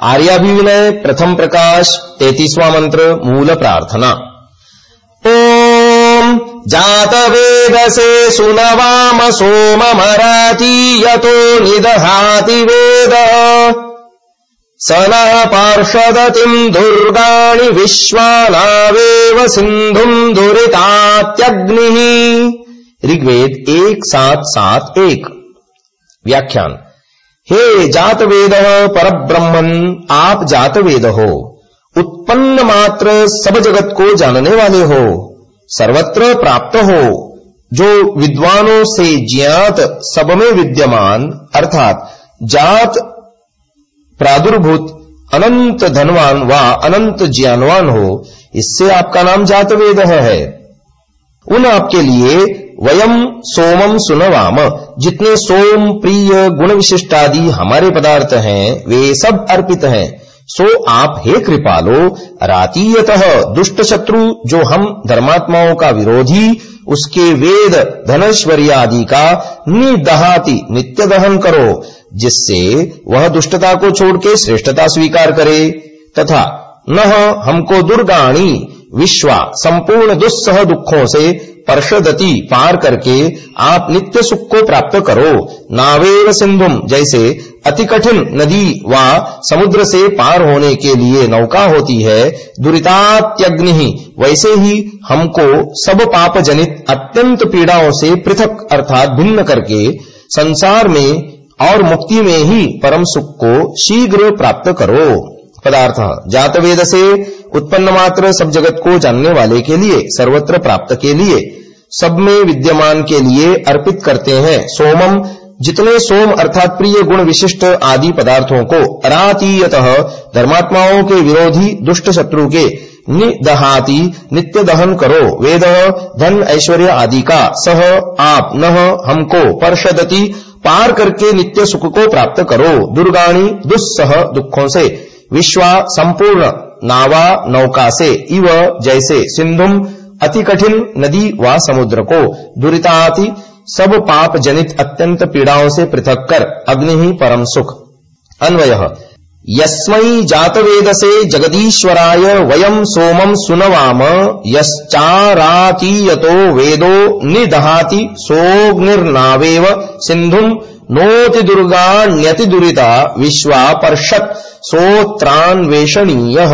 आर्याभिविनय प्रथम प्रकाश तैतीसवां मंत्र मूल प्रार्थना। ओम जात वेदसे सुनवाम सोममराती यतो निदहाति वेद। स नः पार्षदतिम् दुर्गाणि विश्वानावेव सिन्धुम् दुरितात्यग्निः। ऋग्वेद एक सात सात एक। व्याख्यान हे जात वेद पर ब्रह्मन आप जात वेद हो। उत्पन्न मात्र सब जगत को जानने वाले हो। सर्वत्र प्राप्त हो। जो विद्वानों से ज्ञात सब में विद्यमान, अर्थात जात प्रादुर्भूत, अनंत धनवान व अनंत ज्ञानवान हो, इससे आपका नाम जात वेद है। उन आपके लिए वयम सोमम सुनवाम। जितने सोम, प्रिय गुण विशिष्टादि हमारे पदार्थ हैं, वे सब अर्पित हैं। सो आप हे कृपालो, रातीयत दुष्ट शत्रु जो हम धर्मात्माओं का विरोधी, उसके वेद धनश्वर्य आदि का निदहाति नित्य दहन करो, जिससे वह दुष्टता को छोड़ के श्रेष्ठता स्वीकार करे। तथा न हमको दुर्गाणी, विश्वा, संपूर्ण दुस्सह दुखों से परषदति पार करके आप नित्य सुख को प्राप्त करो। नावेव सिंधुम, जैसे अति कठिन नदी व समुद्र से पार होने के लिए नौका होती है, दुरितात्यग्नि, वैसे ही हमको सब पाप जनित अत्यंत पीड़ाओं से पृथक अर्थात भिन्न करके संसार में और मुक्ति में ही परम सुख को शीघ्र प्राप्त करो। पदार्थ जातवेद से उत्पन्न मात्र सब जगत को जानने वाले के लिए, सर्वत्र प्राप्त के लिए, सब में विद्यमान के लिए अर्पित करते हैं सोमम, जितने सोम अर्थात प्रिय गुण विशिष्ट आदि पदार्थों को, अरातीयत, धर्मात्माओं के विरोधी दुष्ट शत्रु के, निदहाती नित्य दहन करो, वेद, धन, ऐश्वर्य आदि का, सह, आप न हमको, पर्षदति, पार करके नित्य सुख को प्राप्त करो, दुर्गाणी, दुस्सह, दुखों से, विश्वा, संपूर्ण नावा नौका से इव जैसे सिंधुम अति कठिन नदी व समुद्र को दुरिताति सब पाप जनित अत्यंत पीड़ाओं से पृथक कर अग्नि ही परम सुख। अन्वय, यस्मै जातवेदसे जगदीश्वराय वयम् सोमम् सुनवाम, यश्चारातीयतो वेदो निदहाति सोऽग्निर्नावेव सिन्धुम् नोति दुर्गाण्यति दुरिता विश्वा पर्षत् सोत्रान्वेषणीयः।